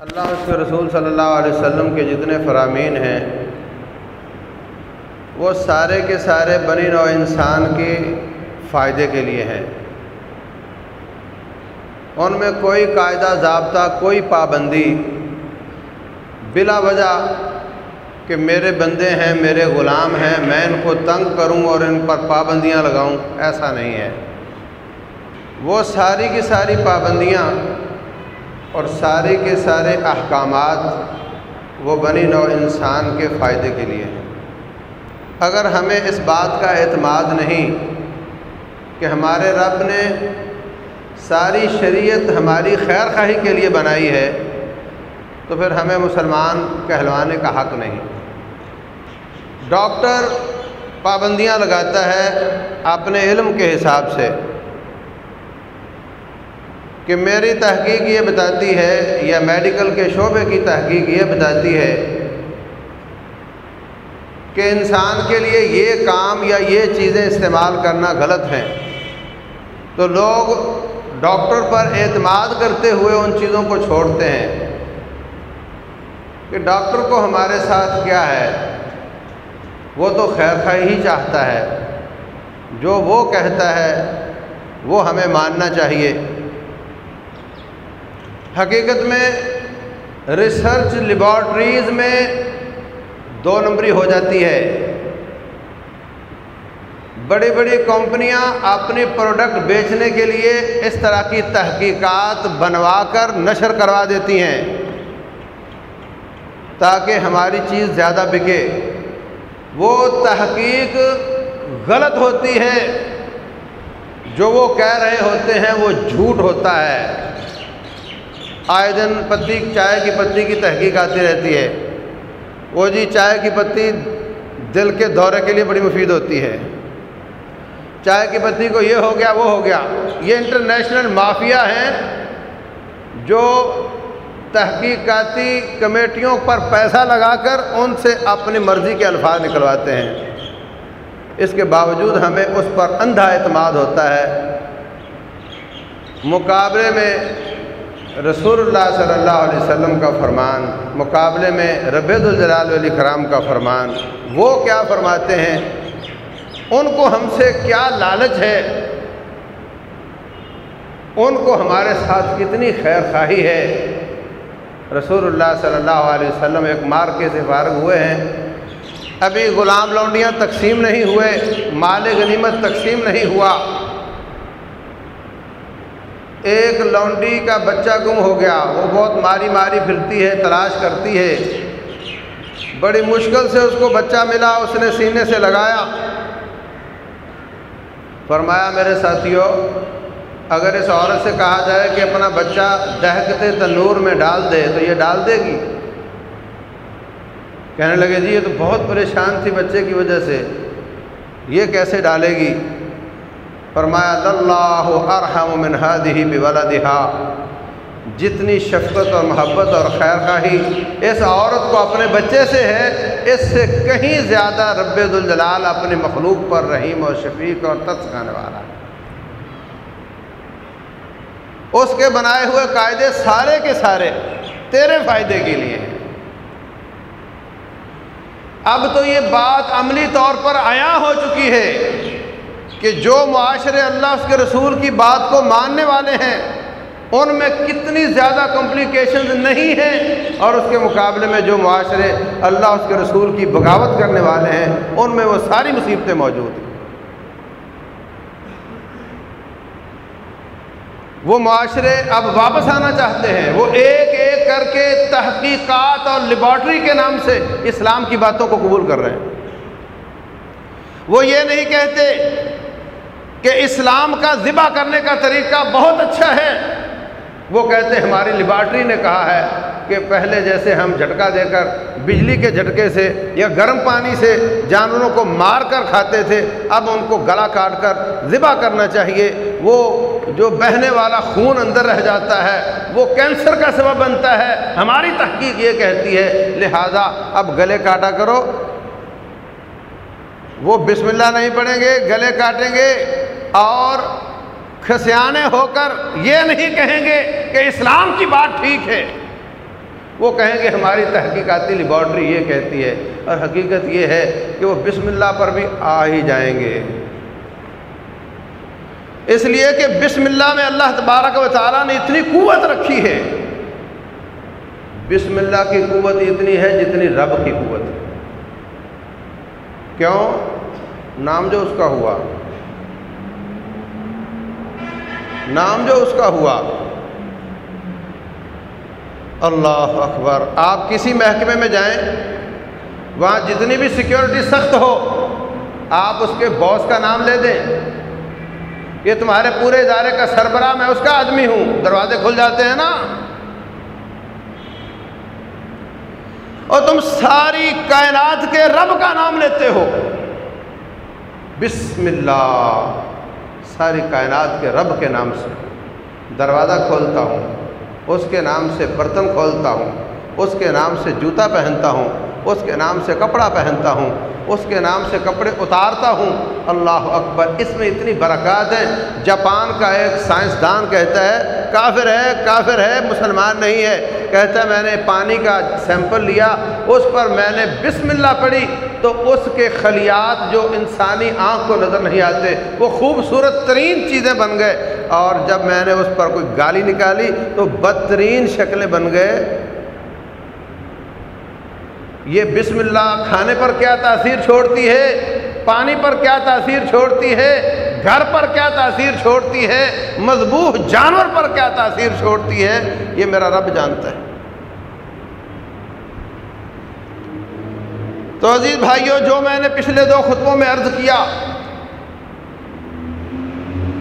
اللہ اس کے رسول صلی اللہ علیہ وسلم کے جتنے فرامین ہیں، وہ سارے کے سارے بنی نو انسان کے فائدے کے لیے ہیں۔ ان میں کوئی قاعدہ ضابطہ، کوئی پابندی بلا وجہ کہ میرے بندے ہیں، میرے غلام ہیں، میں ان کو تنگ کروں اور ان پر پابندیاں لگاؤں، ایسا نہیں ہے۔ وہ ساری کی ساری پابندیاں اور سارے کے سارے احکامات وہ بنی نو انسان کے فائدے کے لیے ہیں۔ اگر ہمیں اس بات کا اعتماد نہیں کہ ہمارے رب نے ساری شریعت ہماری خیر خواہی کے لیے بنائی ہے، تو پھر ہمیں مسلمان کہلوانے کا حق نہیں۔ ڈاکٹر پابندیاں لگاتا ہے اپنے علم کے حساب سے۔ کہ میری تحقیق یہ بتاتی ہے یا میڈیکل کے شعبے کی تحقیق یہ بتاتی ہے کہ انسان کے لیے یہ کام یا یہ چیزیں استعمال کرنا غلط ہیں۔ تو لوگ ڈاکٹر پر اعتماد کرتے ہوئے ان چیزوں کو چھوڑتے ہیں۔ کہ ڈاکٹر کو ہمارے ساتھ کیا ہے؟ وہ تو خیر خواہ ہی چاہتا ہے۔ جو وہ کہتا ہے وہ ہمیں ماننا چاہیے۔ حقیقت میں ریسرچ لیبارٹریز میں دو نمبری ہو جاتی ہے۔ بڑی بڑی کمپنیاں اپنی پروڈکٹ بیچنے کے لیے اس طرح کی تحقیقات بنوا کر نشر کروا دیتی ہیں تاکہ ہماری چیز زیادہ بکے۔ وہ تحقیق غلط ہوتی ہے۔ جو وہ کہہ رہے ہوتے ہیں وہ جھوٹ ہوتا ہے۔ آئے دن پتی چائے کی پتی کی تحقیق آتی رہتی ہے۔ وہ جی چائے کی پتی دل کے دورے کے لیے بڑی مفید ہوتی ہے۔ چائے کی پتی کو یہ ہو گیا، وہ ہو گیا۔ یہ انٹرنیشنل مافیا ہیں جو تحقیقاتی کمیٹیوں پر پیسہ لگا کر ان سے اپنی مرضی کے الفاظ نکلواتے ہیں۔ اس کے باوجود ہمیں اس پر اندھا اعتماد ہوتا ہے۔ مقابلے میں رسول اللہ صلی اللہ علیہ وسلم کا فرمان، مقابلے میں رب الجلال علیہ کرام کا فرمان، وہ کیا فرماتے ہیں؟ ان کو ہم سے کیا لالچ ہے؟ ان کو ہمارے ساتھ کتنی خیر خواہی ہے؟ رسول اللہ صلی اللہ علیہ وسلم ایک مارکے سے فارغ ہوئے ہیں۔ ابھی غلام لونڈیاں تقسیم نہیں ہوئے، مال غنیمت تقسیم نہیں ہوا۔ ایک لونڈی کا بچہ گم ہو گیا۔ وہ بہت ماری ماری پھرتی ہے، تلاش کرتی ہے۔ بڑی مشکل سے اس کو بچہ ملا، اس نے سینے سے لگایا۔ فرمایا، میرے ساتھیوں اگر اس عورت سے کہا جائے کہ اپنا بچہ دہکتے تنور میں ڈال دے، تو یہ ڈال دے گی۔ کہنے لگے جی یہ تو بہت پریشان تھی بچے کی وجہ سے۔ یہ کیسے ڈالے گی؟ فرمایا اللہ ارحم من هذه بولدها. جتنی شفقت اور محبت اور خیر خواہی اس عورت کو اپنے بچے سے ہے، اس سے کہیں زیادہ رب الجلال اپنی مخلوق پر رحیم اور شفیق اور تسکانے والا ہے۔ اس کے بنائے ہوئے قاعدے سارے کے سارے تیرے فائدے کے لیے ہیں۔ اب تو یہ بات عملی طور پر عیاں ہو چکی ہے۔ کہ جو معاشرے اللہ اس کے رسول کی بات کو ماننے والے ہیں، ان میں کتنی زیادہ کمپلیکیشنز نہیں ہیں اور اس کے مقابلے میں جو معاشرے اللہ اس کے رسول کی بغاوت کرنے والے ہیں، ان میں وہ ساری مصیبتیں موجود ہیں۔ وہ معاشرے اب واپس آنا چاہتے ہیں، وہ ایک ایک کر کے تحقیقات اور لیبارٹری کے نام سے اسلام کی باتوں کو قبول کر رہے ہیں۔ وہ یہ نہیں کہتے کہ اسلام کا ذبح کرنے کا طریقہ بہت اچھا ہے۔ وہ کہتے ہیں، ہماری لیبارٹری نے کہا ہے کہ پہلے جیسے ہم جھٹکا دے کر بجلی کے جھٹکے سے یا گرم پانی سے جانوروں کو مار کر کھاتے تھے، اب ان کو گلا کاٹ کر ذبح کرنا چاہیے۔ وہ جو بہنے والا خون اندر رہ جاتا ہے، وہ کینسر کا سبب بنتا ہے۔ ہماری تحقیق یہ کہتی ہے، لہٰذا اب گلے کاٹا کرو۔ وہ بسم اللہ نہیں پڑھیں گے، گلے کاٹیں گے اور کھسیانے ہو کر یہ نہیں کہیں گے کہ اسلام کی بات ٹھیک ہے۔ وہ کہیں گے ہماری تحقیقاتی لیبارٹری یہ کہتی ہے اور حقیقت یہ ہے کہ وہ بسم اللہ پر بھی آ ہی جائیں گے۔ اس لیے کہ بسم اللہ میں اللہ تبارک و تعالیٰ نے اتنی قوت رکھی ہے۔ بسم اللہ کی قوت اتنی ہے جتنی رب کی قوت۔ ہے کیوں؟ نام جو اس کا ہوا۔ نام جو اس کا ہوا۔ اللہ اکبر۔ آپ کسی محکمے میں جائیں، وہاں جتنی بھی سیکیورٹی سخت ہو، آپ اس کے باس کا نام لے دیں۔ یہ تمہارے پورے ادارے کا سربراہ میں اس کا آدمی ہوں۔ دروازے کھل جاتے ہیں نا۔ اور تم ساری کائنات کے رب کا نام لیتے ہو۔ بسم اللہ، ساری کائنات کے رب کے نام سے۔ دروازہ کھولتا ہوں، اس کے نام سے برتن کھولتا ہوں، اس کے نام سے جوتا پہنتا ہوں اس کے نام سے کپڑا پہنتا ہوں، اس کے نام سے کپڑے اتارتا ہوں۔ اللہ اکبر، اس میں اتنی برکات ہیں جاپان کا ایک سائنسدان کہتا ہے، کافر ہے کافر ہے، مسلمان نہیں ہے۔ کہتا ہے، میں نے پانی کا سیمپل لیا، اس پر میں نے بسم اللہ پڑھی۔ تو اس کے خلیات جو انسانی آنکھ کو نظر نہیں آتے، وہ خوبصورت ترین چیزیں بن گئے۔ اور جب میں نے اس پر کوئی گالی نکالی، تو بدترین شکلیں بن گئے۔ یہ بسم اللہ کھانے پر کیا تاثیر چھوڑتی ہے؟ پانی پر کیا تاثیر چھوڑتی ہے؟ گھر پر کیا تاثیر چھوڑتی ہے؟ مضبوط جانور پر کیا تاثیر چھوڑتی ہے؟ یہ میرا رب جانتا ہے۔ تو عزیز بھائیوں جو میں نے پچھلے دو خطبوں میں عرض کیا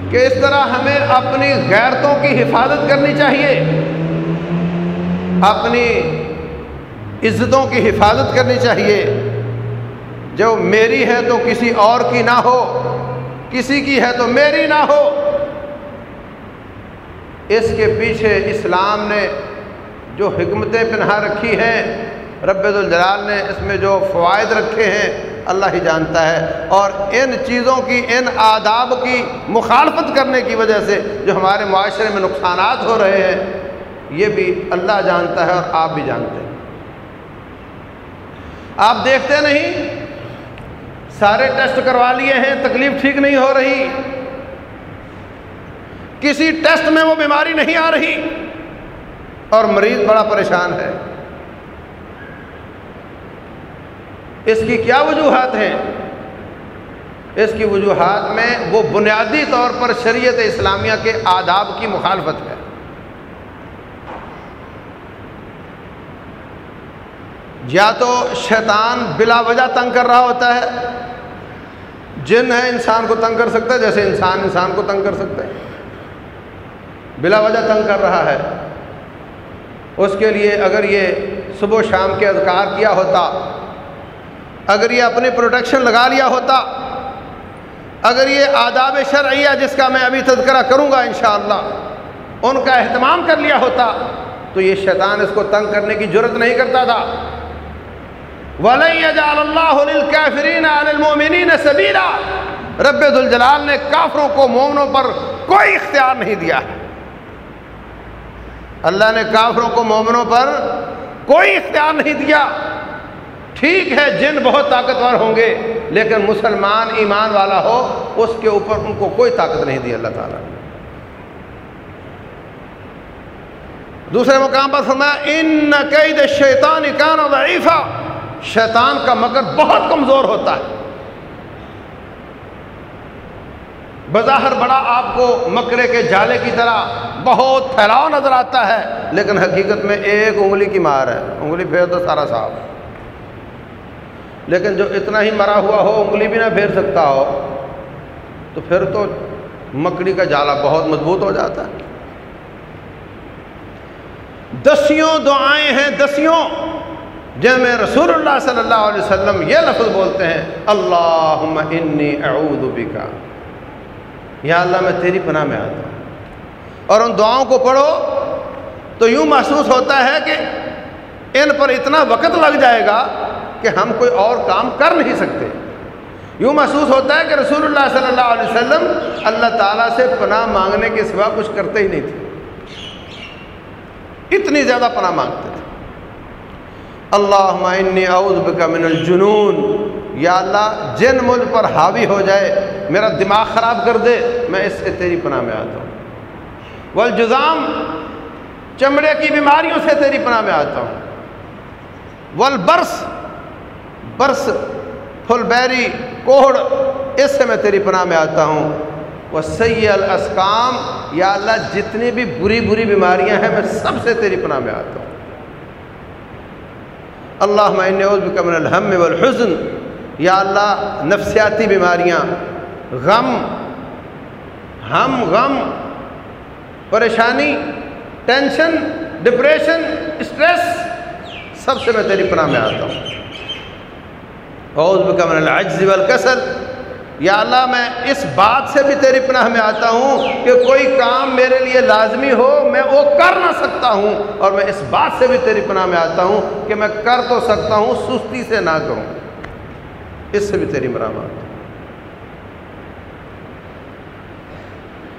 کہ اس طرح ہمیں اپنی غیرتوں کی حفاظت کرنی چاہیے، اپنی عزتوں کی حفاظت کرنی چاہیے۔ جو میری ہے تو کسی اور کی نہ ہو، کسی کی ہے تو میری نہ ہو۔ اس کے پیچھے اسلام نے جو حکمتیں پنہا رکھی ہیں، رب الجلال نے اس میں جو فوائد رکھے ہیں، اللہ ہی جانتا ہے۔ اور ان چیزوں کی، ان آداب کی مخالفت کرنے کی وجہ سے جو ہمارے معاشرے میں نقصانات ہو رہے ہیں، یہ بھی اللہ جانتا ہے اور آپ بھی جانتے ہیں۔ آپ دیکھتے نہیں؟ سارے ٹیسٹ کروا لیے ہیں، تکلیف ٹھیک نہیں ہو رہی۔ کسی ٹیسٹ میں وہ بیماری نہیں آ رہی۔ اور مریض بڑا پریشان ہے۔ اس کی کیا وجوہات ہیں؟ اس کی وجوہات میں وہ بنیادی طور پر شریعت اسلامیہ کے آداب کی مخالفت ہے۔ یا تو شیطان بلا وجہ تنگ کر رہا ہوتا ہے، جن ہے انسان کو تنگ کر سکتا ہے، جیسے انسان انسان کو تنگ کر سکتا ہے۔ بلا وجہ تنگ کر رہا ہے۔ اس کے لیے اگر یہ صبح و شام کے اذکار کیا ہوتا، اگر یہ اپنی پروٹیکشن لگا لیا ہوتا، اگر یہ آداب شرعیہ جس کا میں ابھی تذکرہ کروں گا انشاءاللہ، ان کا اہتمام کر لیا ہوتا، تو یہ شیطان اس کو تنگ کرنے کی ضرورت نہیں کرتا تھا۔ سبیلا رب الجلال نے کافروں کو مومنوں پر کوئی اختیار نہیں دیا۔ اللہ نے کافروں کو مومنوں پر کوئی اختیار نہیں دیا۔ ٹھیک ہے، جن بہت طاقتور ہوں گے، لیکن مسلمان ایمان والا ہو، اس کے اوپر ان کو کوئی طاقت نہیں دی اللہ تعالیٰ۔ نے دوسرے مقام پر فرمایا، ان قید شیطان کان ضعیفہ شیطان کا مکر بہت کمزور ہوتا ہے۔ بظاہر بڑا آپ کو مکرے کے جالے کی طرح بہت پھیلاؤ نظر آتا ہے، لیکن حقیقت میں ایک انگلی کی مار ہے۔ انگلی پھیر تو سارا صاف۔ لیکن جو اتنا ہی مرا ہوا ہو، انگلی بھی نہ پھیر سکتا ہو، تو پھر تو مکڑی کا جالا بہت مضبوط ہو جاتا ہے۔ دسیوں دعائیں ہیں، دسیوں۔ جن میں رسول اللہ صلی اللہ علیہ وسلم یہ لفظ بولتے ہیں اللہ انی اعوذ بکا یا اللہ، میں تیری پناہ میں آتا ہوں۔ اور ان دعاؤں کو پڑھو تو یوں محسوس ہوتا ہے کہ ان پر اتنا وقت لگ جائے گا کہ ہم کوئی اور کام کر نہیں سکتے۔ یوں محسوس ہوتا ہے کہ رسول اللہ صلی اللہ علیہ وسلم اللہ تعالیٰ سے پناہ مانگنے کے سوا کچھ کرتے ہی نہیں تھے۔ اتنی زیادہ پناہ مانگتے۔ اللہ انی اعوذ بک من الجنون۔ یا اللہ، جن مجھ پر حاوی ہو جائے، میرا دماغ خراب کر دے، میں اس سے تیری پناہ میں آتا ہوں۔ والجزام، چمڑے کی بیماریوں سے تیری پناہ میں آتا ہوں۔ والبرس، برس، پھل بیری کوڑ اس سے میں تیری پناہ میں آتا ہوں۔ وہ سی الاسکام یا اللہ، جتنی بھی بری بری بیماریاں ہیں، میں سب سے تیری پناہ میں آتا ہوں۔ اللہ میں من الحم والحزن. یا اللہ، نفسیاتی بیماریاں، غم، ہم، غم، پریشانی، ٹینشن، ڈپریشن، اسٹریس، سب سے میں تیری پناہ میں آتا ہوں۔ من العجز والکسل یا اللہ میں اس بات سے بھی تیری پناہ میں آتا ہوں کہ کوئی کام میرے لیے لازمی ہو، میں وہ کر نہ سکتا ہوں، اور میں اس بات سے بھی تیری پناہ میں آتا ہوں کہ میں کر تو سکتا ہوں، سستی سے نہ کروں۔ اس سے بھی تیری پناہ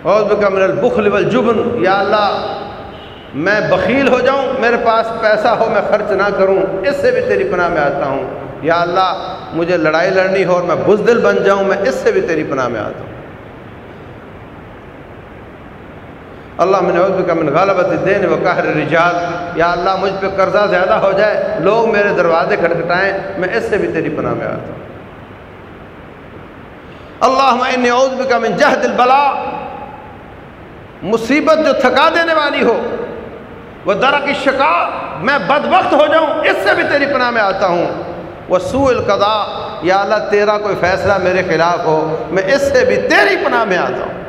اور من البخل والجبن۔ یا اللہ، میں بخیل ہو جاؤں، میرے پاس پیسہ ہو، میں خرچ نہ کروں۔ اس سے بھی تیری پناہ میں آتا ہوں۔ یا اللہ، مجھے لڑائی لڑنی ہو اور میں بزدل بن جاؤں، میں اس سے بھی تیری پناہ میں آتا ہوں۔ اللہ میں نے کا من غالبت دین و قہر رجال یا اللہ مجھ پہ قرضہ زیادہ ہو جائے، لوگ میرے دروازے کھٹکھٹائیں، میں اس سے بھی تیری پناہ میں آتا ہوں۔ اللہ میں عود کا من جہد البلا مصیبت جو تھکا دینے والی ہو، وہ در کی شکا میں بد وقت ہو جاؤں، اس سے بھی تیری پناہ میں آتا ہوں۔ وہ سو یا اللہ، تیرا کوئی فیصلہ میرے خلاف ہو، میں اس سے بھی تیری پناہ میں آتا ہوں۔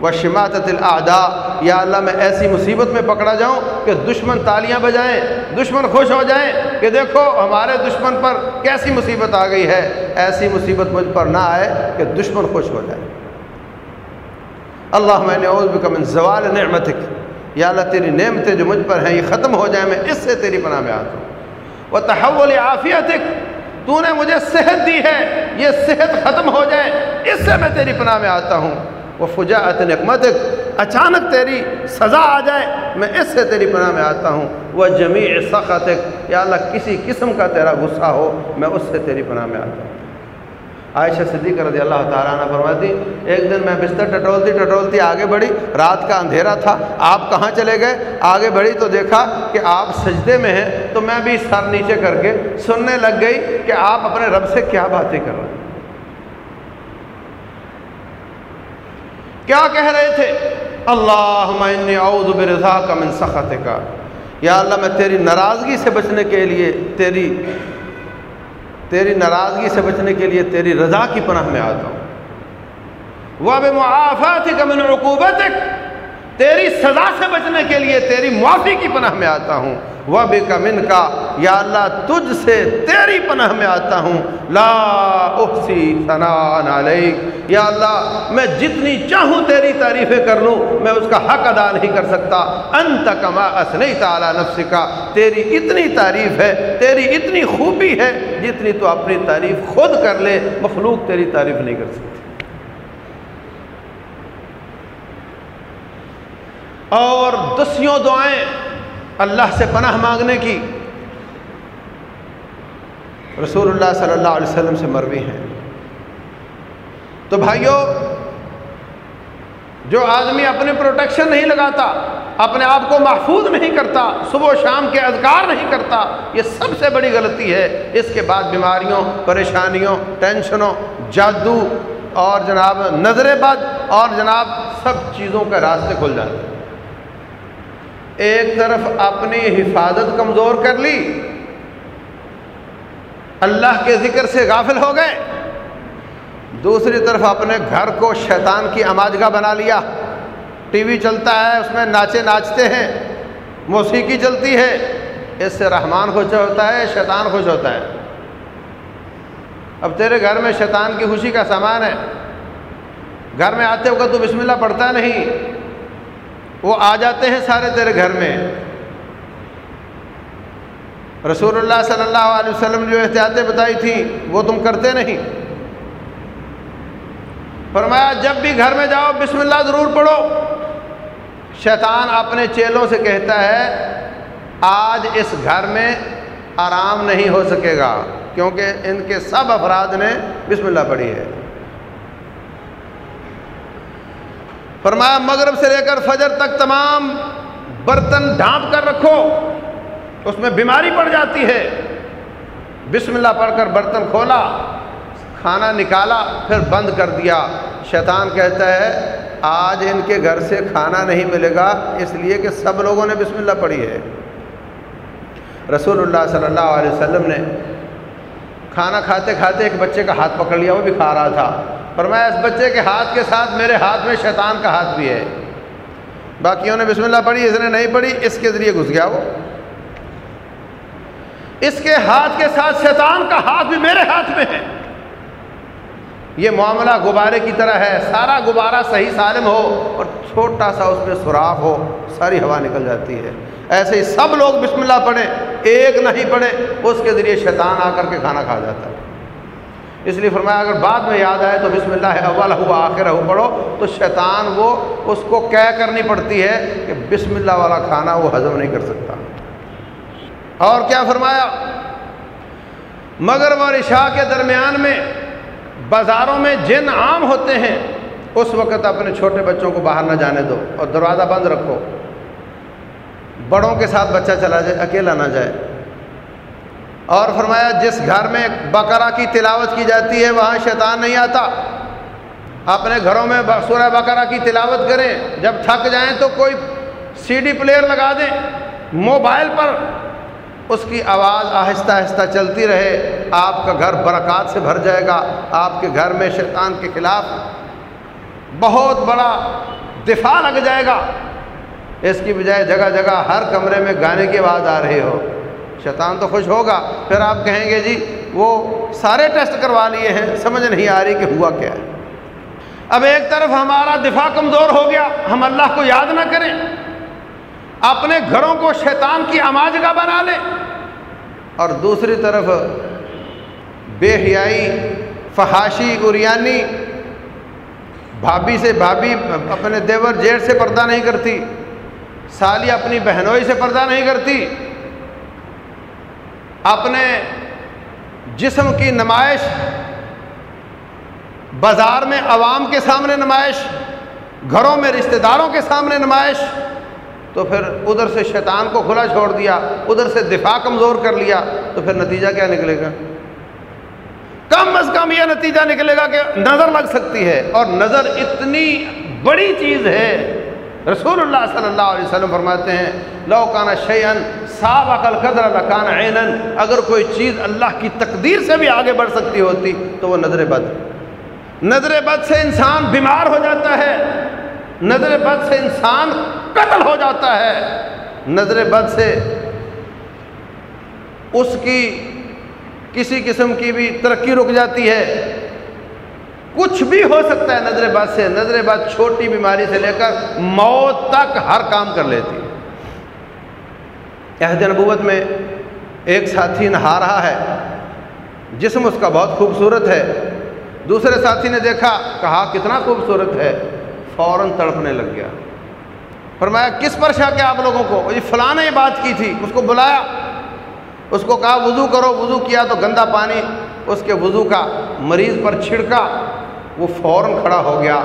وہ شماعت الاعداء یا اللہ، میں ایسی مصیبت میں پکڑا جاؤں کہ دشمن تالیاں بجائیں، دشمن خوش ہو جائیں کہ دیکھو ہمارے دشمن پر کیسی مصیبت آ گئی ہے۔ ایسی مصیبت مجھ پر نہ آئے کہ دشمن خوش ہو جائے۔ اللہ میں نے من زوال نعمتک۔ یا اللہ، تیری نعمتیں جو مجھ پر ہیں، یہ ختم ہو جائیں، میں اس سے تیری پناہ میں آتا ہوں۔ وہ تحول عافیتک تو نے مجھے صحت دی ہے، یہ صحت ختم ہو جائے، اس سے میں تیری پناہ میں آتا ہوں۔ وہ فجاعت نقمتک اچانک تیری سزا آ جائے، میں اس سے تیری پناہ میں آتا ہوں۔ وہ جمیع سخت یا اللہ کسی قسم کا تیرا غصہ ہو، میں اس سے تیری پناہ میں آتا ہوں۔ عائشہ صدیقہ رضی اللہ تعالیٰ عنہ فرماتی، ایک دن میں بستر ٹٹولتی ٹٹولتی آگے بڑھی، رات کا اندھیرا تھا، آپ کہاں چلے گئے؟ آگے بڑھی تو دیکھا کہ آپ سجدے میں ہیں، تو میں بھی سر نیچے کر کے سننے لگ گئی کہ آپ اپنے رب سے کیا باتیں کر رہے ہیں۔ کیا کہہ رہے تھے؟ اللہ اعوذ برضا کا من سخت کا یا اللہ، میں تیری ناراضگی سے بچنے کے لیے، تیری تیری ناراضگی سے بچنے کے لیے تیری رضا کی پناہ میں آتا ہوں۔ وہ بے معافات کا من عقوبت تیری سزا سے بچنے کے لیے تیری معافی کی پناہ میں آتا ہوں۔ وہ بے کمن کا یا اللہ، تجھ سے تیری پناہ میں آتا ہوں۔ لا احسی ثناء علیک۔ یا اللہ، میں جتنی چاہوں تیری تعریفیں کر لوں، میں اس کا حق ادا نہیں کر سکتا۔ انت کما اسنی تعالی نفس کا تیری اتنی تعریف ہے، تیری اتنی خوبی ہے، جتنی تو اپنی تعریف خود کر لے، مخلوق تیری تعریف نہیں کر سکتی اور دسیوں دعائیں اللہ سے پناہ مانگنے کی۔ رسول اللہ صلی اللہ علیہ وسلم سے مروی ہیں۔ تو بھائیوں جو آدمی اپنے پروٹیکشن نہیں لگاتا، اپنے آپ کو محفوظ نہیں کرتا، صبح و شام کے اذکار نہیں کرتا، یہ سب سے بڑی غلطی ہے۔ اس کے بعد بیماریوں، پریشانیوں، ٹینشنوں، جادو اور جناب نظر بد اور جناب سب چیزوں کا راستے کھل جاتے ہیں ایک طرف اپنی حفاظت کمزور کر لی، اللہ کے ذکر سے غافل ہو گئے، دوسری طرف اپنے گھر کو شیطان کی اماجگاہ بنا لیا۔ ٹی وی چلتا ہے، اس میں ناچے ناچتے ہیں، موسیقی چلتی ہے، اس سے رحمان خوش ہوتا ہے، شیطان خوش ہوتا ہے۔ اب تیرے گھر میں شیطان کی خوشی کا سامان ہے۔ گھر میں آتے ہوگا تو بسم اللہ پڑھتا نہیں۔ وہ آ جاتے ہیں سارے تیرے گھر میں۔ رسول اللہ صلی اللہ علیہ وسلم جو احتیاطیں بتائی تھیں، وہ تم کرتے نہیں۔ فرمایا، جب بھی گھر میں جاؤ، بسم اللہ ضرور پڑھو۔ شیطان اپنے چیلوں سے کہتا ہے، آج اس گھر میں آرام نہیں ہو سکے گا، کیونکہ ان کے سب افراد نے بسم اللہ پڑھی ہے۔ فرمایا، مغرب سے لے کر فجر تک تمام برتن ڈھانپ کر رکھو، اس میں بیماری پڑ جاتی ہے. بسم اللہ پڑھ کر برتن کھولا، کھانا نکالا، پھر بند کر دیا۔ شیطان کہتا ہے، آج ان کے گھر سے کھانا نہیں ملے گا، اس لیے کہ سب لوگوں نے بسم اللہ پڑھی ہے. رسول اللہ صلی اللہ علیہ وسلم نے کھانا کھاتے کھاتے ایک بچے کا ہاتھ پکڑ لیا، وہ بھی کھا رہا تھا۔ پر میں اس بچے کے ہاتھ کے ساتھ میرے ہاتھ میں شیطان کا ہاتھ بھی ہے۔ باقیوں نے بسم اللہ پڑھی، اس نے نہیں پڑھی، اس کے ذریعے گھس گیا وہ۔ اس کے ہاتھ کے ساتھ شیطان کا ہاتھ بھی میرے ہاتھ میں ہے۔ یہ معاملہ غبارے کی طرح ہے۔ سارا غبارہ صحیح سالم ہو اور چھوٹا سا اس میں سوراخ ہو، ساری ہوا نکل جاتی ہے۔ ایسے ہی سب لوگ بسم اللہ پڑھیں، ایک نہیں پڑھے اس کے ذریعے شیطان آ کر کے کھانا کھا جاتا ہے۔ اس لیے فرمایا اگر بعد میں یاد آئے تو بسم اللہ اول ہوا آخر ہو پڑھو، تو شیطان وہ اس کو کہہ کرنی پڑتی ہے کہ بسم اللہ والا کھانا وہ ہضم نہیں کر سکتا۔ اور کیا فرمایا؟ مغرب اور عشاء کے درمیان میں بازاروں میں جن عام ہوتے ہیں، اس وقت اپنے چھوٹے بچوں کو باہر نہ جانے دو اور دروازہ بند رکھو۔ بڑوں کے ساتھ بچہ چلا جائے، اکیلا نہ جائے۔ اور فرمایا جس گھر میں بقرہ کی تلاوت کی جاتی ہے وہاں شیطان نہیں آتا۔ اپنے گھروں میں سورہ بقرہ کی تلاوت کریں۔ جب تھک جائیں تو کوئی سی ڈی پلیئر لگا دیں۔ موبائل پر اس کی آواز آہستہ آہستہ چلتی رہے۔ آپ کا گھر برکات سے بھر جائے گا۔ آپ کے گھر میں شیطان کے خلاف بہت بڑا دفاع لگ جائے گا۔ اس کی بجائے جگہ جگہ ہر کمرے میں گانے کی آواز آ رہی ہو۔ شیطان تو خوش ہوگا، پھر آپ کہیں گے جی وہ سارے ٹیسٹ کروا لیے ہیں، سمجھ نہیں آ رہی کہ ہوا کیا ہے۔ اب ایک طرف ہمارا دفاع کمزور ہو گیا، ہم اللہ کو یاد نہ کریں۔ اپنے گھروں کو شیطان کی آماجگاہ بنا لے اور دوسری طرف بے حیائی، فحاشی اریانی بھابھی سے بھابھی، اپنے دیور جیٹ سے پردہ نہیں کرتی، سالی اپنی بہنوئی سے پردہ نہیں کرتی۔ اپنے جسم کی نمائش، بازار میں عوام کے سامنے نمائش، گھروں میں رشتہ داروں کے سامنے نمائش، تو پھر ادھر سے شیطان کو کھلا چھوڑ دیا، ادھر سے دفاع کمزور کر لیا، تو پھر نتیجہ کیا نکلے گا؟ کم از کم یہ نتیجہ نکلے گا کہ نظر لگ سکتی ہے، اور نظر اتنی بڑی چیز ہے رسول اللہ صلی اللہ علیہ وسلم فرماتے ہیں لو کانا شیئن صاف عقل قدر لکان عینن اگر کوئی چیز اللہ کی تقدیر سے بھی آگے بڑھ سکتی ہوتی تو وہ نظر بد نظر بد سے انسان بیمار ہو جاتا ہے نظر بد سے انسان قتل ہو جاتا ہے نظر بد سے اس کی کسی قسم کی بھی ترقی رک جاتی ہے کچھ بھی ہو سکتا ہے نظر بد سے، نظر بد چھوٹی بیماری سے لے کر موت تک ہر کام کر لیتی عہد نبوت میں ایک ساتھی نہا رہا ہے۔ جسم اس کا بہت خوبصورت ہے۔ دوسرے ساتھی نے دیکھا، کہا، کتنا خوبصورت ہے۔ فوراً تڑپنے لگ گیا۔ فرمایا، کس پر شک ہے آپ لوگوں کو؟ یہ فلاں نے بات کی تھی۔ اس کو بلایا۔ اس کو کہا، وضو کرو، وضو کیا تو گندا پانی اس کے وضو کا مریض پر چھڑکا۔ وہ فوراً کھڑا ہو گیا۔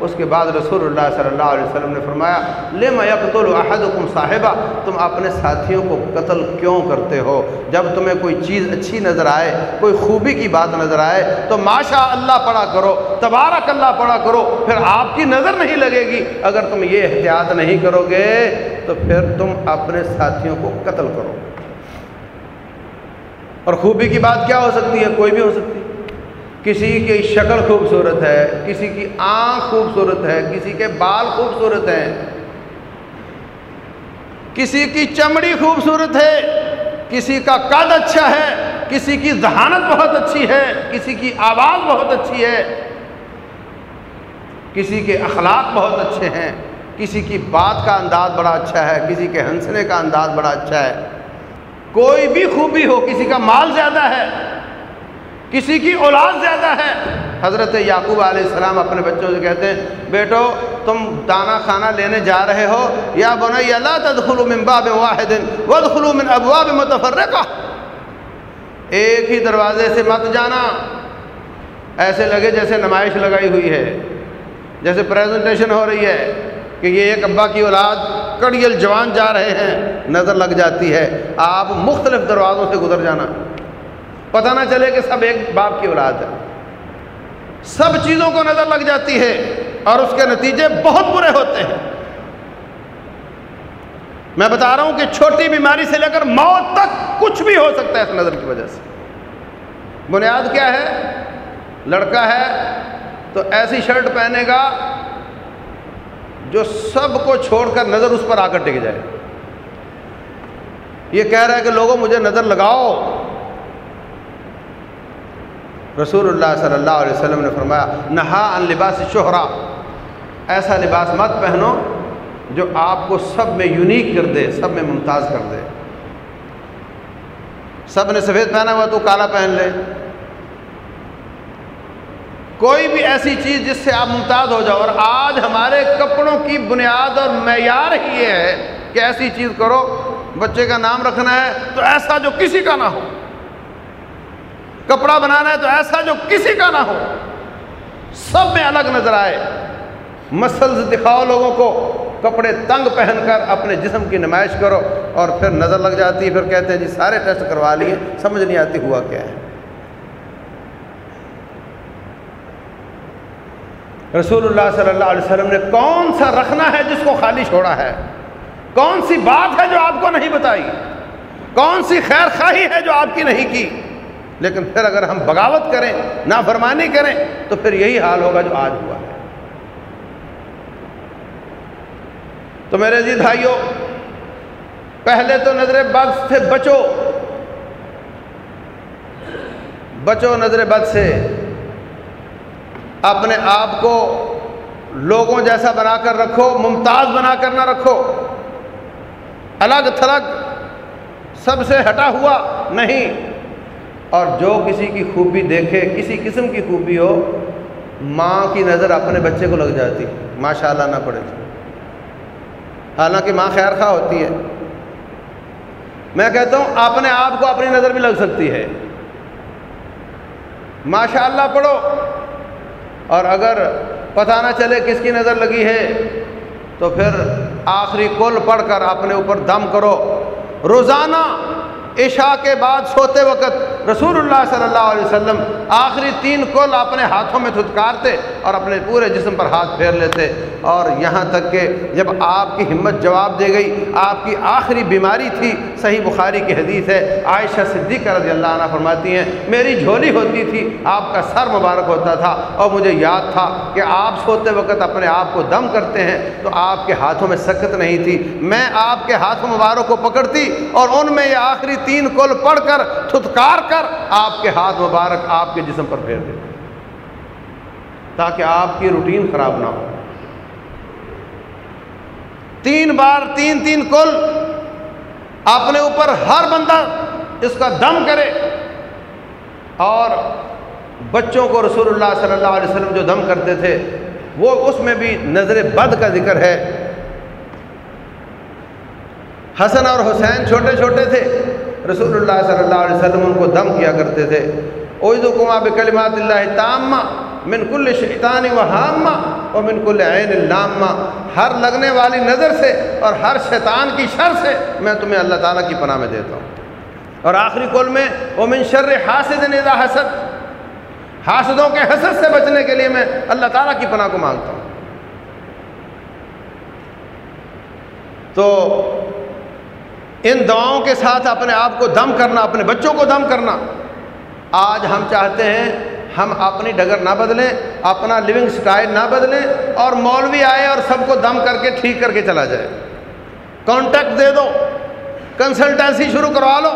اس کے بعد رسول اللہ صلی اللہ علیہ وسلم نے فرمایا لے میں احدکم صاحبہ؟ تم اپنے ساتھیوں کو قتل کیوں کرتے ہو؟ جب تمہیں کوئی چیز اچھی نظر آئے، کوئی خوبی کی بات نظر آئے، تو ماشا اللہ پڑھا کرو تبارک اللہ پڑھا کرو، پھر آپ کی نظر نہیں لگے گی۔ اگر تم یہ احتیاط نہیں کرو گے، تو پھر تم اپنے ساتھیوں کو قتل کرو۔ اور خوبی کی بات کیا ہو سکتی ہے؟ کوئی بھی ہو سکتی ہے۔ کسی کی شکل خوبصورت ہے، کسی کی آنکھ خوبصورت ہے، کسی کے بال خوبصورت ہیں، کسی کی چمڑی خوبصورت ہے، کسی کا قد اچھا ہے، کسی کی ذہانت بہت اچھی ہے، کسی کی آواز بہت اچھی ہے، کسی کے اخلاق بہت اچھے ہیں، کسی کی بات کا انداز بڑا اچھا ہے، کسی کے ہنسنے کا انداز بڑا اچھا ہے، کوئی بھی خوبی ہو، کسی کا مال زیادہ ہے کسی کی اولاد زیادہ ہے۔ حضرت یعقوب علیہ السلام اپنے بچوں سے کہتے ہیں، بیٹو، تم دانا کھانا لینے جا رہے ہو۔ یا بنی اللہ تدخلوا من باب واحد وادخلوا من ابواب متفرقہ۔ ایک ہی دروازے سے مت جانا۔ ایسے لگے جیسے نمائش لگائی ہوئی ہے، جیسے پریزنٹیشن ہو رہی ہے کہ یہ ایک ابا کی اولاد کڑیل جوان جا رہے ہیں۔ نظر لگ جاتی ہے، آپ مختلف دروازوں سے گزر جانا۔ پتہ نہ چلے کہ سب ایک باپ کی اولاد ہے۔ سب چیزوں کو نظر لگ جاتی ہے اور اس کے نتیجے بہت برے ہوتے ہیں۔ میں بتا رہا ہوں کہ چھوٹی بیماری سے لے کر موت تک کچھ بھی ہو سکتا ہے اس نظر کی وجہ سے۔ بنیاد کیا ہے؟ لڑکا ہے تو ایسی شرٹ پہنے گا جو سب کو چھوڑ کر نظر اس پر آ کر ٹک جائے۔ یہ کہہ رہا ہے کہ لوگوں مجھے نظر لگاؤ۔ رسول اللہ صلی اللہ علیہ وسلم نے فرمایا، نہا ان لباس شہرا۔ ایسا لباس مت پہنو جو آپ کو سب میں یونیک کر دے، سب میں ممتاز کر دے۔ سب نے سفید پہنا ہوا تو کالا پہن لے۔ کوئی بھی ایسی چیز جس سے آپ ممتاز ہو جاؤ، اور آج ہمارے کپڑوں کی بنیاد اور معیار ہی یہ ہے کہ ایسی چیز کرو، بچے کا نام رکھنا ہے تو ایسا جو کسی کا نہ ہو۔ کپڑا بنانا ہے تو ایسا جو کسی کا نہ ہو۔ سب میں الگ نظر آئے۔ مسلز دکھاؤ لوگوں کو۔ کپڑے تنگ پہن کر اپنے جسم کی نمائش کرو اور پھر نظر لگ جاتی ہے، پھر کہتے ہیں جی سارے ٹیسٹ کروا لیے۔ سمجھ نہیں آتی ہوا کیا ہے۔ رسول اللہ صلی اللہ علیہ وسلم نے کون سا رکھنا ہے جس کو خالی چھوڑا ہے؟ کون سی بات ہے جو آپ کو نہیں بتائی؟ کون سی خیر خواہی ہے جو آپ کی نہیں کی؟ لیکن پھر اگر ہم بغاوت کریں، نافرمانی کریں، تو پھر یہی حال ہوگا جو آج ہوا ہے۔ تو میرے جی بھائیوں پہلے تو نظر بد سے بچو۔ بچو نظر بد سے۔ اپنے آپ کو لوگوں جیسا بنا کر رکھو، ممتاز بنا کر نہ رکھو۔ الگ تھلگ سب سے ہٹا ہوا نہیں۔ اور جو کسی کی خوبی دیکھے، کسی قسم کی خوبی ہو، ماں کی نظر اپنے بچے کو لگ جاتی ماشاء اللہ نہ پڑے۔ حالانکہ ماں خیر خواہ ہوتی ہے۔ میں کہتا ہوں، اپنے آپ کو اپنی نظر بھی لگ سکتی ہے۔ ماشاء اللہ پڑھو۔ اور اگر پتہ نہ چلے کس کی نظر لگی ہے، تو پھر آخری کل پڑھ کر اپنے اوپر دم کرو۔ روزانہ عشاء کے بعد سوتے وقت رسول اللہ صلی اللہ علیہ وسلم آخری تین کل اپنے ہاتھوں میں تھتکارتے اور اپنے پورے جسم پر ہاتھ پھیر لیتے۔ اور یہاں تک کہ جب آپ کی ہمت جواب دے گئی، آپ کی آخری بیماری تھی، صحیح بخاری کی حدیث ہے، عائشہ صدیقہ رضی اللہ عنہ فرماتی ہیں، میری جھولی ہوتی تھی، آپ کا سر مبارک ہوتا تھا اور مجھے یاد تھا کہ آپ سوتے وقت اپنے آپ کو دم کرتے ہیں تو آپ کے ہاتھوں میں سکت نہیں تھی۔ میں آپ کے ہاتھوں مبارک کو پکڑتی اور ان میں یہ آخری تین کل پڑھ کر تھتکار کر آپ کے ہاتھ مبارک آپ کے جسم پر پھیر دے تاکہ آپ کی روٹین خراب نہ ہو۔ تین بار تین تین کل اپنے اوپر ہر بندہ اس کا دم کرے اور بچوں کو رسول اللہ صلی اللہ علیہ وسلم جو دم کرتے تھے، وہ اس میں بھی نظر بد کا ذکر ہے۔ حسن اور حسین چھوٹے چھوٹے تھے رسول اللہ صلی اللہ علیہ وسلم ان کو دم کیا کرتے تھے اوید و کما بکلمات اللہ تامہ من کل شیطان و حامہ اور من کل عین اللامہ ہر لگنے والی نظر سے اور ہر شیطان کی شر سے میں تمہیں اللہ تعالیٰ کی پناہ میں دیتا ہوں اور آخری کل میں وہ من شر حاسد ندا حسد حاسدوں کے حسد سے بچنے کے لیے میں اللہ تعالیٰ کی پناہ کو مانگتا ہوں تو ان دعاؤں کے ساتھ اپنے آپ کو دم کرنا، اپنے بچوں کو دم کرنا۔ آج ہم چاہتے ہیں ہم اپنی ڈگر نہ بدلیں، اپنا لیونگ سٹائل نہ بدلیں اور مولوی آئے اور سب کو دم کر کے ٹھیک کر کے چلا جائے۔ کانٹیکٹ دے دو کنسلٹنسی شروع کروا لو۔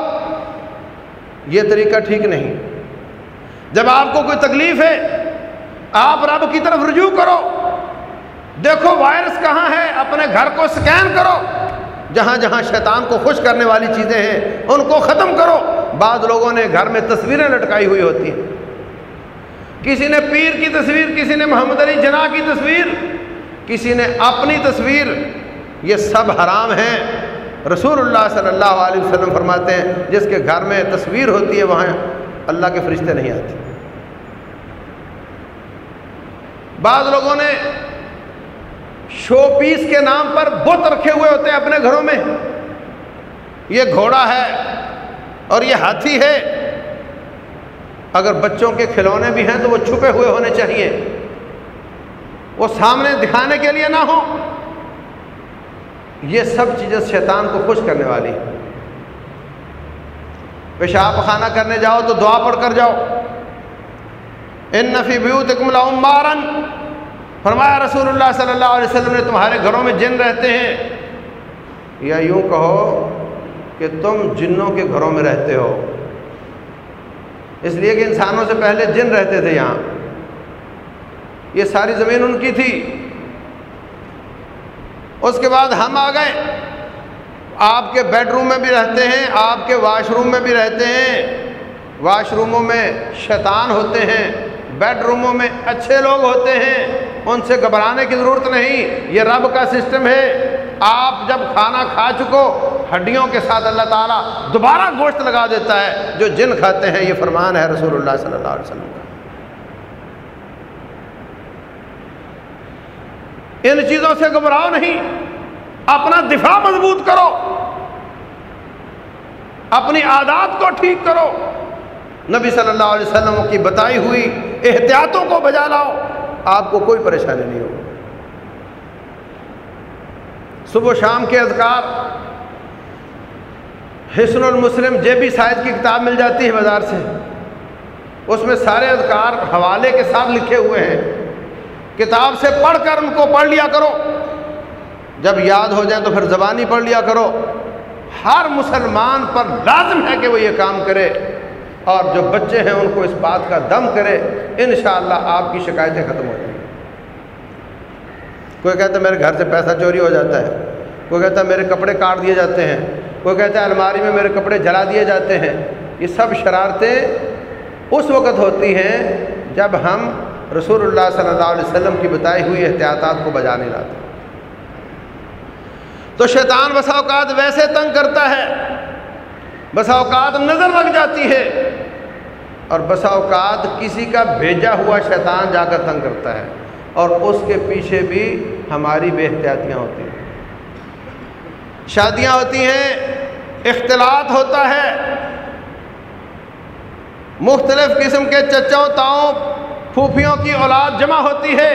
یہ طریقہ ٹھیک نہیں۔ جب آپ کو کوئی تکلیف ہے، آپ رب کی طرف رجوع کرو۔ دیکھو وائرس کہاں ہے، اپنے گھر کو سکین کرو۔ جہاں جہاں شیطان کو خوش کرنے والی چیزیں ہیں، ان کو ختم کرو۔ بعض لوگوں نے گھر میں تصویریں لٹکائی ہوئی ہوتی ہیں۔ کسی نے پیر کی تصویر، کسی نے محمد علی جناح کی تصویر، کسی نے اپنی تصویر۔ یہ سب حرام ہیں۔ رسول اللہ صلی اللہ علیہ وسلم فرماتے ہیں، جس کے گھر میں تصویر ہوتی ہے، وہاں اللہ کے فرشتے نہیں آتے۔ بعض لوگوں نے شو پیس کے نام پر بت رکھے ہوئے ہوتے ہیں اپنے گھروں میں۔ یہ گھوڑا ہے اور یہ ہاتھی ہے۔ اگر بچوں کے کھلونے بھی ہیں تو وہ چھپے ہوئے ہونے چاہیے۔ وہ سامنے دکھانے کے لیے نہ ہو یہ سب چیزیں شیطان کو خوش کرنے والی۔ پیشاب خانہ کرنے جاؤ تو دعا پڑھ کر جاؤ۔ ان نفی مارن فرمایا رسول اللہ صلی اللہ علیہ وسلم نے تمہارے گھروں میں جن رہتے ہیں یا یوں کہو کہ تم جنوں کے گھروں میں رہتے ہو۔ اس لیے کہ انسانوں سے پہلے جن رہتے تھے یہاں۔ یہ ساری زمین ان کی تھی۔ اس کے بعد ہم آ گئے۔ آپ کے بیڈ روم میں بھی رہتے ہیں، آپ کے واش روم میں بھی رہتے ہیں۔ واش روموں میں شیطان ہوتے ہیں۔ بیڈ روموں میں اچھے لوگ ہوتے ہیں، ان سے گھبرانے کی ضرورت نہیں۔ یہ رب کا سسٹم ہے۔ آپ جب کھانا کھا چکو، ہڈیوں کے ساتھ اللہ تعالیٰ دوبارہ گوشت لگا دیتا ہے۔ جو جن کھاتے ہیں، یہ فرمان ہے رسول اللہ صلی اللہ علیہ وسلم ان چیزوں سے گھبراؤ نہیں۔ اپنا دفاع مضبوط کرو۔ اپنی عادات کو ٹھیک کرو۔ نبی صلی اللہ علیہ وسلم کی بتائی ہوئی احتیاطوں کو بجا لاؤ، آپ کو کوئی پریشانی نہیں ہوگی۔ صبح و شام کے اذکار، حسن المسلم جے بی سائد کی کتاب مل جاتی ہے بازار سے۔ اس میں سارے اذکار حوالے کے ساتھ لکھے ہوئے ہیں۔ کتاب سے پڑھ کر ان کو پڑھ لیا کرو۔ جب یاد ہو جائے تو پھر زبانی پڑھ لیا کرو۔ ہر مسلمان پر لازم ہے کہ وہ یہ کام کرے۔ اور جو بچے ہیں ان کو اس بات کا دم کرے، انشاءاللہ آپ کی شکایتیں ختم ہو جائیں کوئی کہتا ہے میرے گھر سے پیسہ چوری ہو جاتا ہے، کوئی کہتا ہے میرے کپڑے کاٹ دیے جاتے ہیں، کوئی کہتا ہے الماری میں میرے کپڑے جلا دیے جاتے ہیں۔ یہ سب شرارتیں اس وقت ہوتی ہیں جب ہم رسول اللہ صلی اللہ علیہ وسلم کی بتائی ہوئی احتیاطات کو بجا نہیں لاتے تو شیطان بسا اوقات ویسے تنگ کرتا ہے، بسا اوقات نظر لگ جاتی ہے۔ اور بسا اوقات کسی کا بھیجا ہوا شیطان جا کر تنگ کرتا ہے اور اس کے پیچھے بھی ہماری بے احتیاطیاں ہوتی ہیں۔ شادیاں ہوتی ہیں، اختلاط ہوتا ہے، مختلف قسم کے چچوں تاؤں، پھوپھیوں کی اولاد جمع ہوتی ہے،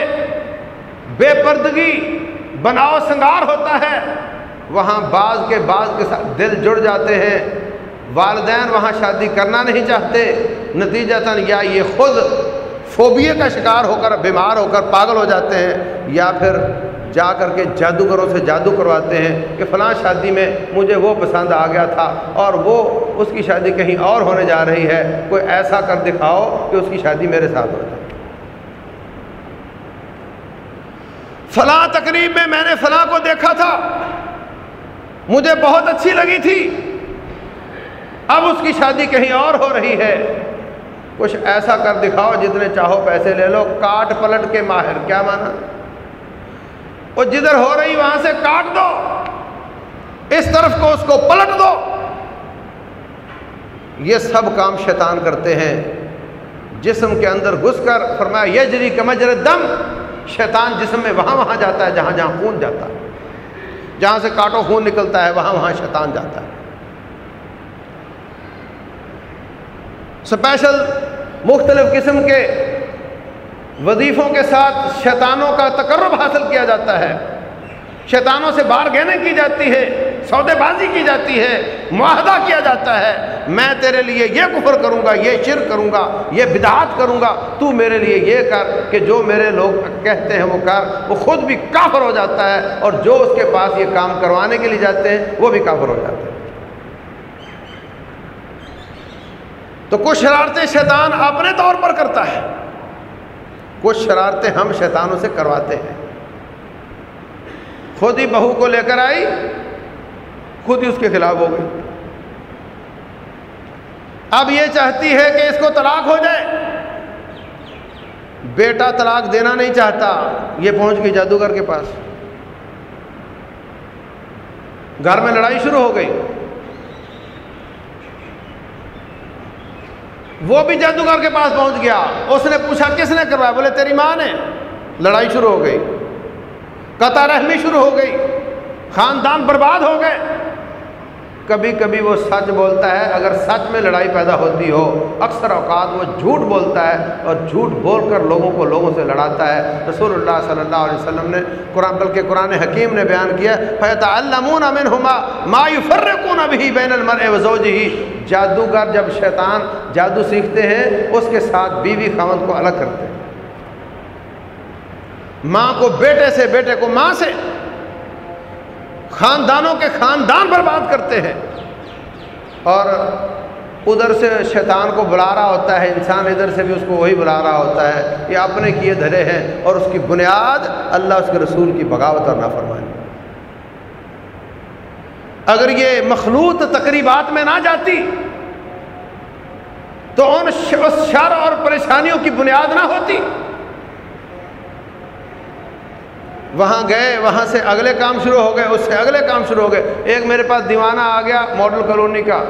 بے پردگی، بناؤ سنگار ہوتا ہے، وہاں بعض کے بعض کے ساتھ دل جڑ جاتے ہیں۔ والدین وہاں شادی کرنا نہیں چاہتے۔ نتیجہ یا یہ خود فوبیے کا شکار ہو کر، بیمار ہو کر پاگل ہو جاتے ہیں، یا پھر جا کر کے جادوگروں سے جادو کرواتے ہیں کہ فلاں شادی میں مجھے وہ پسند آ گیا تھا اور وہ اس کی شادی کہیں اور ہونے جا رہی ہے۔ کوئی ایسا کر دکھاؤ کہ اس کی شادی میرے ساتھ ہو جائے۔ فلاں تقریب میں میں نے فلاں کو دیکھا تھا۔ مجھے بہت اچھی لگی تھی۔ اب اس کی شادی کہیں اور ہو رہی ہے۔ کچھ ایسا کر دکھاؤ جتنے چاہو پیسے لے لو۔ کاٹ پلٹ کے ماہر، کیا مانا؟ وہ جدھر ہو رہی وہاں سے کاٹ دو۔ اس طرف کو اس کو پلٹ دو۔ یہ سب کام شیطان کرتے ہیں۔ جسم کے اندر گھس کر فرمایا، یجری کمجر دم۔ شیطان جسم میں وہاں وہاں جاتا ہے، جہاں جہاں خون جاتا ہے۔ جہاں سے کاٹو، خون نکلتا ہے، وہاں وہاں شیطان جاتا ہے۔ اسپیشل مختلف قسم کے وظیفوں کے ساتھ شیطانوں کا تقرب حاصل کیا جاتا ہے۔ شیطانوں سے بار گہنے کی جاتی ہے، سودے بازی کی جاتی ہے، معاہدہ کیا جاتا ہے۔ میں تیرے لیے یہ کفر کروں گا، یہ شر کروں گا، یہ بدعات کروں گا۔ تو میرے لیے یہ کر کہ جو میرے لوگ کہتے ہیں وہ کر، وہ خود بھی کافر ہو جاتا ہے اور جو اس کے پاس یہ کام کروانے کے لیے جاتے ہیں، وہ بھی کافر ہو جاتے ہیں۔ تو کچھ شرارتیں شیطان اپنے طور پر کرتا ہے۔ کچھ شرارتیں ہم شیطانوں سے کرواتے ہیں۔ خود ہی بہو کو لے کر آئی، خود ہی اس کے خلاف ہو گئی۔ اب یہ چاہتی ہے کہ اس کو طلاق ہو جائے۔ بیٹا طلاق دینا نہیں چاہتا، یہ پہنچ گئی جادوگر کے پاس۔ گھر میں لڑائی شروع ہو گئی۔ وہ بھی جادوگر کے پاس پہنچ گیا۔ اس نے پوچھا، کس نے کروایا؟ بولے، تیری ماں نے۔ لڑائی شروع ہو گئی۔ قطع رحمی شروع ہو گئی۔ خاندان برباد ہو گئے۔ کبھی کبھی وہ سچ بولتا ہے، اگر سچ میں لڑائی پیدا ہوتی ہو، اکثر اوقات وہ جھوٹ بولتا ہے اور جھوٹ بول کر لوگوں کو لوگوں سے لڑاتا ہے۔ رسول اللہ صلی اللہ علیہ وسلم نے قرآن، بلکہ قرآن حکیم نے بیان کیا فیط المون امن ہما مایو ابھی بین المر وزوج ہی جادوگر جب شیطان جادو سیکھتے ہیں، اس کے ساتھ بیوی خامد کو الگ کرتے ہیں۔ ماں کو بیٹے سے بیٹے کو ماں سے خاندانوں کے خاندان برباد کرتے ہیں۔ اور ادھر سے شیطان کو بلا رہا ہوتا ہے، انسان ادھر سے بھی اس کو وہی بلا رہا ہوتا ہے یہ اپنے کیے دھرے ہیں اور اس کی بنیاد اللہ، اس کے رسول کی بغاوت اور نافرمانی۔ اگر یہ مخلوط تقریبات میں نہ جاتی تو ان شر اور پریشانیوں کی بنیاد نہ ہوتی۔ وہاں گئے، وہاں سے اگلے کام شروع ہو گئے، اس سے اگلے کام شروع ہو گئے۔ ایک میرے پاس دیوانہ آ گیا ماڈل کالونی کا۔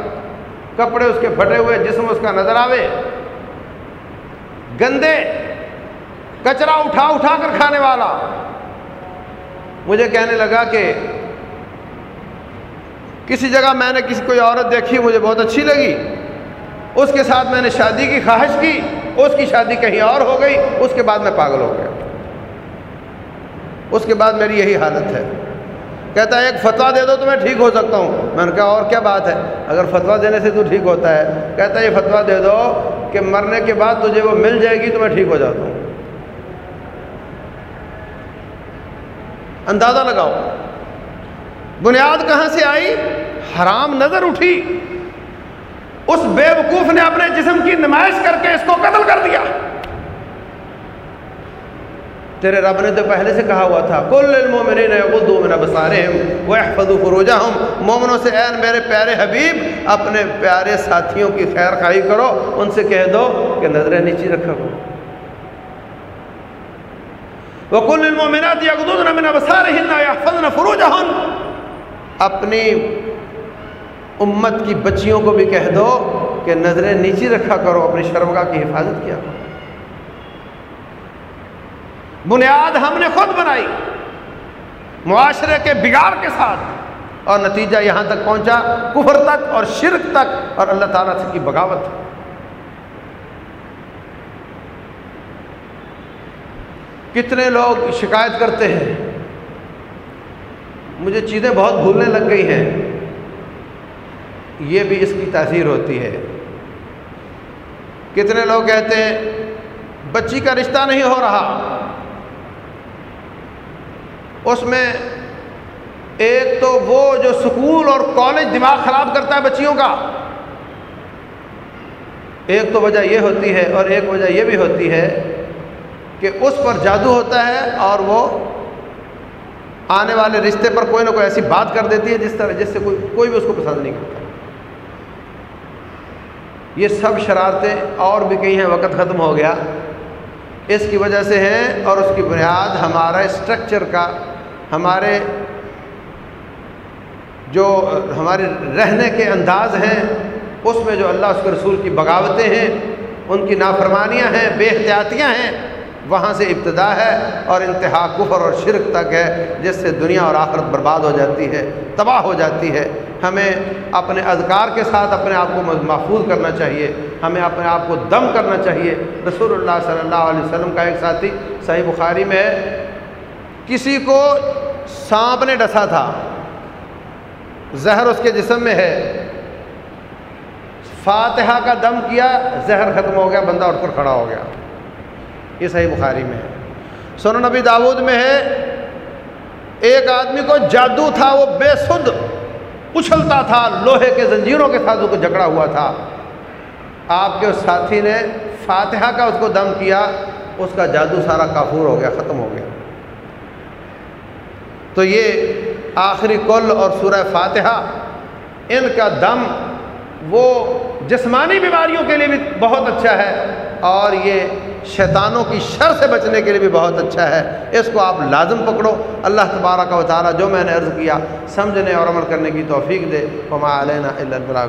کپڑے اس کے پھٹے ہوئے، جسم اس کا نظر آوے۔ گندے، کچرا اٹھا اٹھا کر کھانے والا۔ مجھے کہنے لگا کہ کسی جگہ میں نے کسی کوئی عورت دیکھی، مجھے بہت اچھی لگی۔ اس کے ساتھ میں نے شادی کی، خواہش کی۔ اس کی شادی کہیں اور ہو گئی، اس کے بعد میں پاگل ہو گیا۔ اس کے بعد میری یہی حالت ہے۔ کہتا ہے، ایک فتویٰ دے دو تو میں ٹھیک ہو سکتا ہوں۔ میں نے کہا، اور کیا بات ہے؟ اگر فتویٰ دینے سے تو ٹھیک ہوتا ہے۔ کہتا ہے، یہ فتویٰ دے دو کہ مرنے کے بعد تجھے وہ مل جائے گی تو میں ٹھیک ہو جاتا ہوں۔ اندازہ لگاؤ۔ بنیاد کہاں سے آئی؟ حرام نظر اٹھی۔ اس بے وقوف نے اپنے جسم کی نمائش کر کے اس کو قتل کر دیا۔ تیرے رب نے تو پہلے سے کہا ہوا تھا، کل المومنین یغضوا من ابصارهم واحفظوا فروجهم مومنوں سے، اے میرے پیارے حبیب، اپنے پیارے ساتھیوں کی خیر خواہی کرو، ان سے کہہ دو کہ نظریں نیچی رکھا کرو وکل المومنات یغضضن من ابصارهن ويحفظن فروجهن۔ اپنی امت کی بچیوں کو بھی کہہ دو کہ نظریں نیچی رکھا کرو، اپنی شرمگاہ کی حفاظت کیا۔ کرو بنیاد ہم نے خود بنائی، معاشرے کے بگاڑ کے ساتھ، اور نتیجہ یہاں تک پہنچا، کفر تک اور شرک تک، اور اللہ تعالیٰ سے کی بغاوت۔ کتنے لوگ شکایت کرتے ہیں۔ مجھے چیزیں بہت بھولنے لگ گئی ہیں۔ یہ بھی اس کی تاثیر ہوتی ہے۔ کتنے لوگ کہتے ہیں، بچی کا رشتہ نہیں ہو رہا۔ اس میں ایک تو وہ جو سکول اور کالج دماغ خراب کرتا ہے بچیوں کا، ایک تو وجہ یہ ہوتی ہے اور ایک وجہ یہ بھی ہوتی ہے کہ اس پر جادو ہوتا ہے اور وہ آنے والے رشتے پر کوئی نہ کوئی ایسی بات کر دیتی ہے جس طرح جس سے کوئی کوئی بھی اس کو پسند نہیں کرتا۔ یہ سب شرارتیں اور بھی کئی ہیں، وقت ختم ہو گیا۔ اس کی وجہ سے ہیں اور اس کی بنیاد ہمارا اسٹرکچر کا ہمارے جو ہمارے رہنے کے انداز ہیں، اس میں جو اللہ، اس کے رسول کی بغاوتیں ہیں، ان کی نافرمانیاں ہیں، بے احتیاطیاں ہیں، وہاں سے ابتدا ہے اور انتہا کفر اور شرک تک ہے، جس سے دنیا اور آخرت برباد ہو جاتی ہے، تباہ ہو جاتی ہے۔ ہمیں اپنے اذکار کے ساتھ اپنے آپ کو محفوظ کرنا چاہیے، ہمیں اپنے آپ کو دم کرنا چاہیے۔ رسول اللہ صلی اللہ علیہ وسلم کا ایک ساتھی صحیح بخاری میں ہے کسی کو سانپ نے ڈسا تھا۔ زہر اس کے جسم میں ہے۔ فاتحہ کا دم کیا، زہر ختم ہو گیا، بندہ اٹھ کر کھڑا ہو گیا۔ یہ صحیح بخاری میں ہے۔ سن نبی داود میں ہے، ایک آدمی کو جادو تھا، وہ بے سد اچھلتا تھا، لوہے کے زنجیروں کے ساتھ کو جکڑا ہوا تھا۔ آپ کے اس ساتھی نے فاتحہ کا اس کو دم کیا، اس کا جادو سارا کافور ہو گیا، ختم ہو گیا۔ تو یہ آخری کل اور سورہ فاتحہ، ان کا دم وہ جسمانی بیماریوں کے لیے بھی بہت اچھا ہے اور یہ شیطانوں کی شر سے بچنے کے لیے بھی بہت اچھا ہے۔ اس کو آپ لازم پکڑو۔ اللہ تبارک و تعالیٰ جو میں نے عرض کیا، سمجھنے اور عمل کرنے کی توفیق دے۔ ہما علینا البلاغ